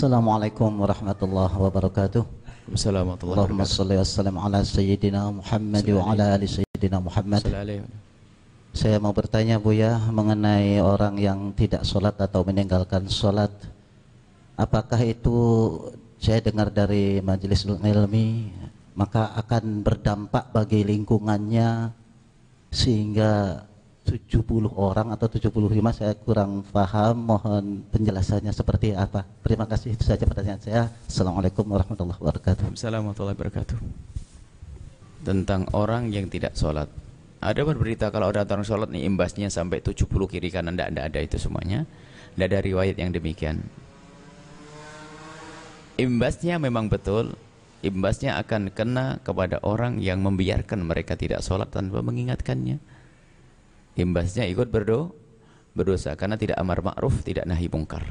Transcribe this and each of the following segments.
Assalamualaikum warahmatullahi wabarakatuh. Assalamualaikum Allahumma salli ala sayyidina Muhammad wa ala ali sayyidina Muhammad. Saya mau bertanya Buya mengenai orang yang tidak sholat atau meninggalkan sholat. Apakah itu saya dengar dari majelis ilmi maka akan berdampak bagi lingkungannya sehingga 70 orang atau 75 saya kurang paham. Mohon penjelasannya seperti apa. Terima kasih. Itu saja pertanyaan saya. Assalamualaikum warahmatullahi wabarakatuh. Assalamualaikum warahmatullahi wabarakatuh. Tentang orang yang tidak sholat. Ada berberita kalau ada orang sholat nih imbasnya sampai 70 kiri kanan. Tidak ada itu semuanya. Tidak ada riwayat yang demikian. Imbasnya memang betul. Imbasnya akan kena kepada orang yang membiarkan mereka tidak sholat tanpa mengingatkannya imbasnya ikut berdo berdosa karena tidak amar ma'ruf tidak nahi mungkar.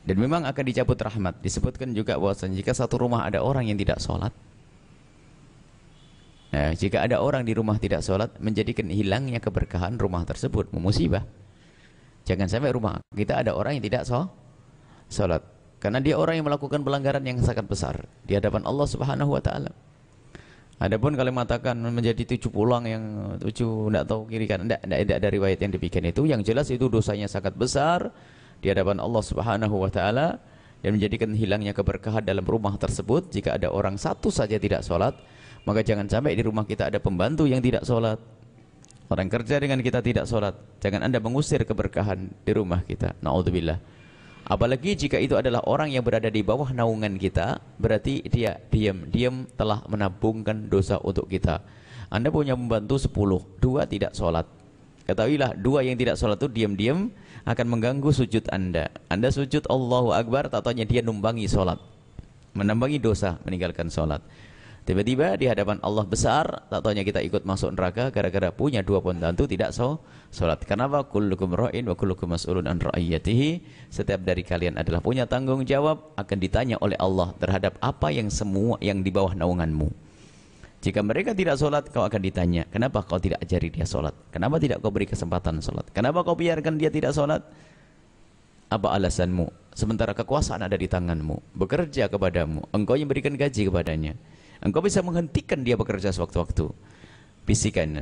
Dan memang akan dicabut rahmat. Disebutkan juga bahwasanya jika satu rumah ada orang yang tidak sholat nah jika ada orang di rumah tidak sholat menjadikan hilangnya keberkahan rumah tersebut memusibah jangan sampai rumah kita ada orang yang tidak sholat. Karena dia orang yang melakukan pelanggaran yang sangat besar di hadapan Allah Subhanahu wa taala Adapun kalau mengatakan menjadi tujuh pulang yang tujuh tidak tahu kiri kan tidak tidak ada riwayat yang demikian itu. Yang jelas itu dosanya sangat besar di hadapan Allah Subhanahu wa taala dan menjadikan hilangnya keberkahan dalam rumah tersebut. Jika ada orang satu saja tidak sholat maka jangan sampai di rumah kita ada pembantu yang tidak sholat. Orang kerja dengan kita tidak sholat. Jangan anda mengusir keberkahan di rumah kita. Na'udzubillah Apalagi jika itu adalah orang yang berada di bawah naungan kita, berarti dia diam-diam telah menabungkan dosa untuk kita. Anda punya membantu 10, dua tidak sholat. Ketahuilah, dua yang tidak sholat itu diam-diam akan mengganggu sujud Anda. Anda sujud Allahu Akbar, tatanya dia numbangi sholat. Menambangi dosa meninggalkan sholat. Tiba-tiba di hadapan Allah besar, tak taunya kita ikut masuk neraka gara-gara punya dua pembantu tidak so salat. Kenapa? Kullukum ra'in wa kullukum mas'ulun an ra'iyatihi. Setiap dari kalian adalah punya tanggung jawab akan ditanya oleh Allah terhadap apa yang semua yang di bawah naunganmu. Jika mereka tidak sholat, kau akan ditanya, kenapa kau tidak ajari dia sholat? Kenapa tidak kau beri kesempatan sholat? Kenapa kau biarkan dia tidak sholat? Apa alasanmu? Sementara kekuasaan ada di tanganmu, bekerja kepadamu, engkau yang berikan gaji kepadanya. Engkau bisa menghentikan dia bekerja sewaktu-waktu. Bisikan.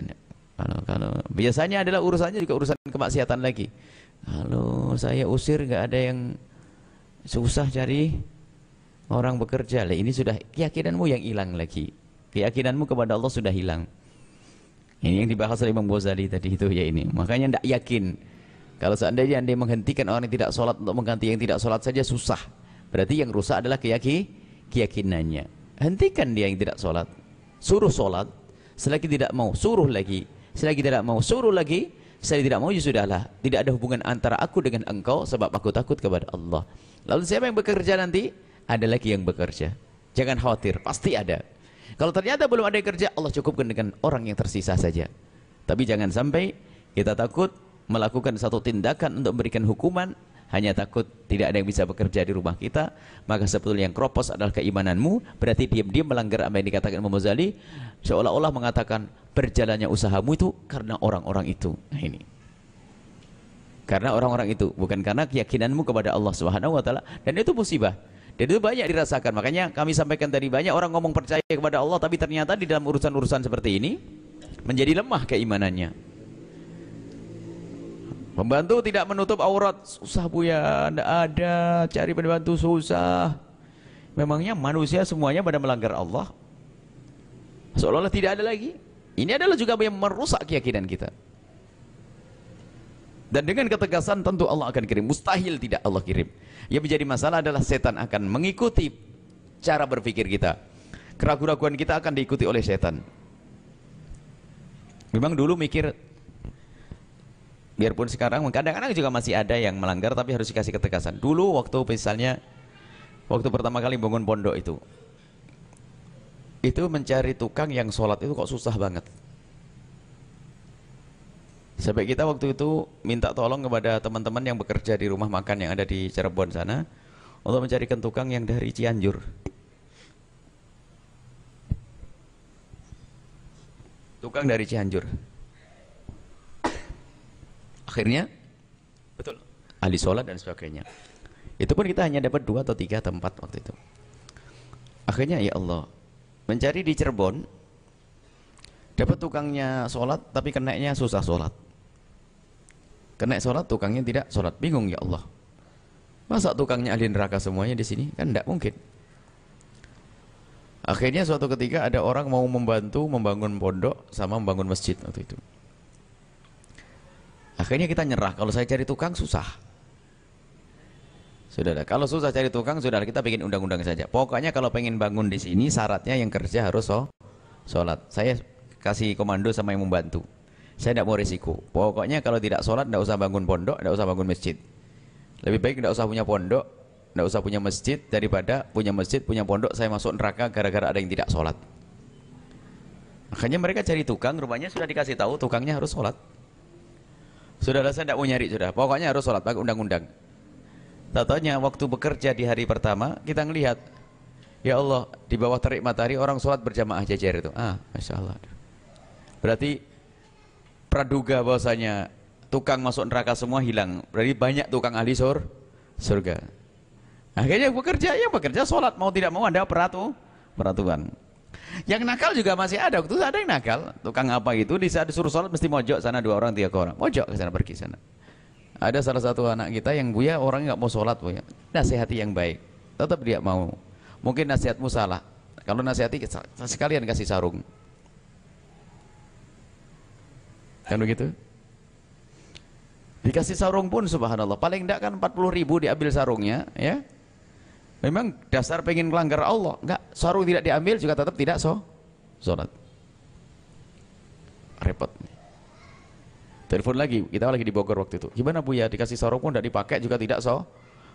Kalau, kalau biasanya adalah urusannya juga urusan kemaksiatan lagi. Kalau saya usir nggak ada yang susah cari orang bekerja. Lah ini sudah keyakinanmu yang hilang lagi. Keyakinanmu kepada Allah sudah hilang. Ini yang dibahas oleh Imam Ghazali tadi itu ya ini. Makanya tidak yakin. Kalau seandainya anda menghentikan orang yang tidak sholat untuk mengganti yang tidak sholat saja susah. Berarti yang rusak adalah keyaki, keyakinannya hentikan dia yang tidak sholat suruh sholat selagi tidak mau suruh lagi. Selagi tidak mau suruh lagi. Selagi tidak mau ya sudahlah. Tidak ada hubungan antara aku dengan engkau sebab aku takut kepada Allah. Lalu siapa yang bekerja nanti? Ada lagi yang bekerja. Jangan khawatir pasti ada. Kalau ternyata belum ada yang kerja Allah cukupkan dengan orang yang tersisa saja. Tapi jangan sampai kita takut melakukan satu tindakan untuk memberikan hukuman hanya takut tidak ada yang bisa bekerja di rumah kita maka sebetulnya yang kropos adalah keimananmu. Berarti diam-diam melanggar apa yang dikatakan Imam Ghazali seolah-olah mengatakan berjalannya usahamu itu karena orang-orang itu. Nah ini. Karena orang-orang itu bukan karena keyakinanmu kepada Allah Subhanahu wa taala. Dan itu musibah. Dan itu banyak dirasakan. Makanya kami sampaikan tadi banyak orang ngomong percaya kepada Allah tapi ternyata di dalam urusan-urusan seperti ini menjadi lemah keimanannya Pembantu tidak menutup aurat, susah bu ya, tidak ada, cari pembantu susah. Memangnya manusia semuanya pada melanggar Allah? Seolah-olah tidak ada lagi. Ini adalah juga yang merusak keyakinan kita. Dan dengan ketegasan tentu Allah akan kirim. Mustahil tidak Allah kirim. Yang menjadi masalah adalah setan akan mengikuti cara berpikir kita. Keraguan-keraguan kita akan diikuti oleh setan. Memang dulu mikir biarpun sekarang kadang-kadang juga masih ada yang melanggar tapi harus dikasih ketegasan. Dulu waktu misalnya waktu pertama kali bangun pondok itu itu mencari tukang yang sholat itu kok susah banget. Sampai kita waktu itu minta tolong kepada teman-teman yang bekerja di rumah makan yang ada di Cirebon sana untuk mencarikan tukang yang dari Cianjur. Tukang dari Cianjur akhirnya betul ahli sholat dan sebagainya Itu pun kita hanya dapat dua atau tiga atau empat waktu itu. Akhirnya ya Allah, mencari di Cirebon, dapat tukangnya sholat tapi kenainya susah sholat. Kena sholat tukangnya tidak sholat, bingung ya Allah. Masa tukangnya ahli neraka semuanya di sini? Kan tidak mungkin. Akhirnya suatu ketika ada orang mau membantu membangun pondok sama membangun masjid waktu itu. Akhirnya kita nyerah, kalau saya cari tukang susah. Sudah ada. Kalau susah cari tukang, sudah kita bikin undang-undang saja. Pokoknya kalau pengen bangun di sini, syaratnya yang kerja harus so, sholat. Saya kasih komando sama yang membantu. Saya tidak mau risiko. Pokoknya kalau tidak sholat, tidak usah bangun pondok, tidak usah bangun masjid. Lebih baik tidak usah punya pondok, tidak usah punya masjid daripada punya masjid, punya pondok, saya masuk neraka gara-gara ada yang tidak sholat. Makanya mereka cari tukang, rupanya sudah dikasih tahu tukangnya harus sholat. Sudah saya tidak mau nyari sudah, pokoknya harus sholat pakai undang-undang. Tatanya waktu bekerja di hari pertama kita ngelihat, ya Allah di bawah terik matahari orang sholat berjamaah jajar itu. Ah, masya Allah. Berarti praduga bahwasanya tukang masuk neraka semua hilang. Berarti banyak tukang ahli sur surga. Akhirnya bekerja, ya bekerja sholat. Mau tidak mau ada peratu, peraturan. Yang nakal juga masih ada. Waktu itu ada yang nakal. Tukang apa itu, di saat disuruh sholat mesti mojok sana dua orang, tiga orang. Mojok ke sana, pergi sana. Ada salah satu anak kita yang buya orang nggak mau sholat buya. Nasihati yang baik. Tetap dia mau. Mungkin nasihatmu salah. Kalau nasihati sekalian kasih sarung. Kan begitu? Dikasih sarung pun subhanallah. Paling tidak kan 40 ribu diambil sarungnya. ya Memang dasar pengen melanggar Allah. Enggak, sarung tidak diambil juga tetap tidak so salat. Repot. Telepon lagi, kita lagi di Bogor waktu itu. Gimana Bu ya, dikasih sarung pun tidak dipakai juga tidak so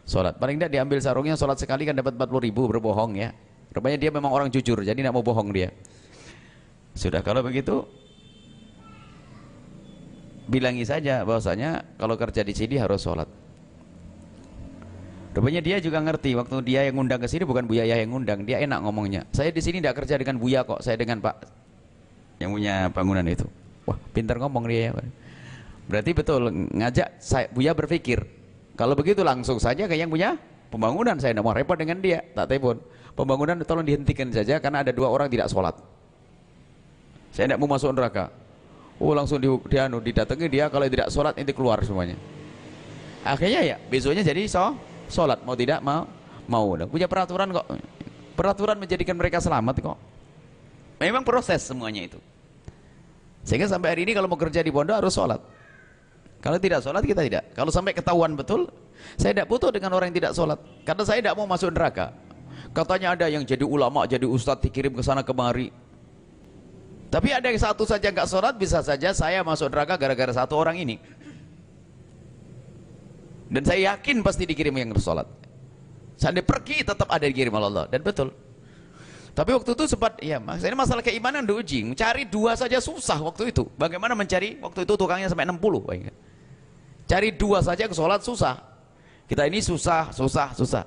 salat. Paling tidak diambil sarungnya salat sekali kan dapat 40 ribu berbohong ya. Rupanya dia memang orang jujur, jadi tidak mau bohong dia. Sudah kalau begitu bilangi saja bahwasanya kalau kerja di sini harus sholat Rupanya dia juga ngerti waktu dia yang ngundang ke sini bukan Buya yang ngundang, dia enak ngomongnya. Saya di sini tidak kerja dengan Buya kok, saya dengan Pak yang punya bangunan itu. Wah, pintar ngomong dia ya. Berarti betul ngajak saya Buya berpikir. Kalau begitu langsung saja ke yang punya pembangunan saya tidak mau repot dengan dia, tak telepon. Pembangunan tolong dihentikan saja karena ada dua orang tidak sholat. Saya tidak mau masuk neraka. Oh langsung di, di anu, didatangi dia kalau tidak sholat nanti keluar semuanya. Akhirnya ya besoknya jadi so sholat mau tidak mau mau. Punya peraturan kok. Peraturan menjadikan mereka selamat kok. Memang proses semuanya itu. Sehingga sampai hari ini kalau mau kerja di pondok harus sholat. Kalau tidak sholat kita tidak. Kalau sampai ketahuan betul saya tidak butuh dengan orang yang tidak sholat. Karena saya tidak mau masuk neraka. Katanya ada yang jadi ulama jadi ustadz dikirim ke sana kemari. Tapi ada yang satu saja nggak sholat bisa saja saya masuk neraka gara-gara satu orang ini dan saya yakin pasti dikirim yang bersolat. Seandainya pergi tetap ada dikirim oleh Allah. Dan betul. Tapi waktu itu sempat, ya maksudnya masalah keimanan diuji. Mencari dua saja susah waktu itu. Bagaimana mencari? Waktu itu tukangnya sampai 60. Cari dua saja ke sholat susah. Kita ini susah, susah, susah.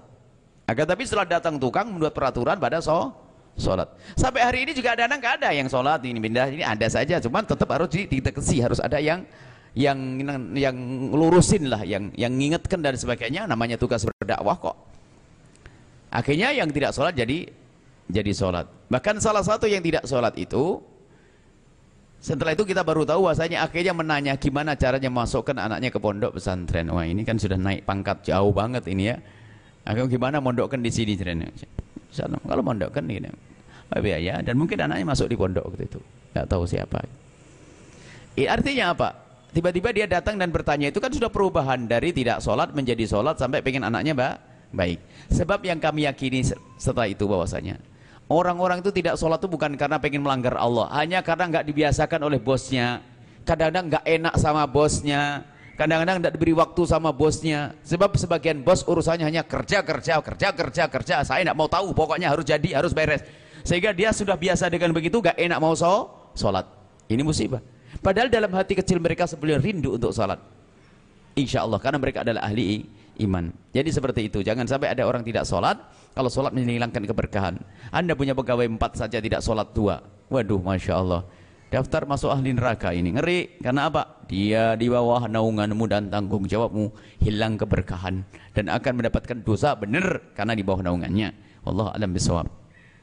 Agar tapi setelah datang tukang membuat peraturan pada so, sholat. Sampai hari ini juga ada anak ada yang sholat ini pindah ini ada saja. Cuman tetap harus dideteksi harus ada yang yang yang lurusin lah, yang yang ngingetkan dan sebagainya, namanya tugas berdakwah kok. Akhirnya yang tidak sholat jadi jadi sholat. Bahkan salah satu yang tidak sholat itu, setelah itu kita baru tahu bahasanya akhirnya menanya gimana caranya masukkan anaknya ke pondok pesantren. Wah ini kan sudah naik pangkat jauh banget ini ya. Akhirnya gimana mondokkan di sini Kalau mondokkan ini biaya dan mungkin anaknya masuk di pondok waktu itu. Tidak tahu siapa. Artinya apa? Tiba-tiba dia datang dan bertanya itu kan sudah perubahan dari tidak sholat menjadi sholat sampai pengen anaknya mbak? Baik. Sebab yang kami yakini setelah itu bahwasanya orang-orang itu tidak sholat itu bukan karena pengen melanggar Allah hanya karena nggak dibiasakan oleh bosnya. Kadang-kadang nggak enak sama bosnya kadang-kadang tidak diberi waktu sama bosnya. Sebab sebagian bos urusannya hanya kerja kerja kerja kerja kerja. Saya tidak mau tahu pokoknya harus jadi harus beres. Sehingga dia sudah biasa dengan begitu nggak enak mau sholat. Ini musibah Padahal dalam hati kecil mereka sebelum rindu untuk salat. Insya Allah karena mereka adalah ahli iman. Jadi seperti itu. Jangan sampai ada orang tidak sholat. Kalau sholat menghilangkan keberkahan. Anda punya pegawai empat saja tidak sholat dua. Waduh, masya Allah. daftar masuk ahli neraka ini ngeri karena apa dia di bawah naunganmu dan tanggung jawabmu hilang keberkahan dan akan mendapatkan dosa benar karena di bawah naungannya wallahu alam bisawab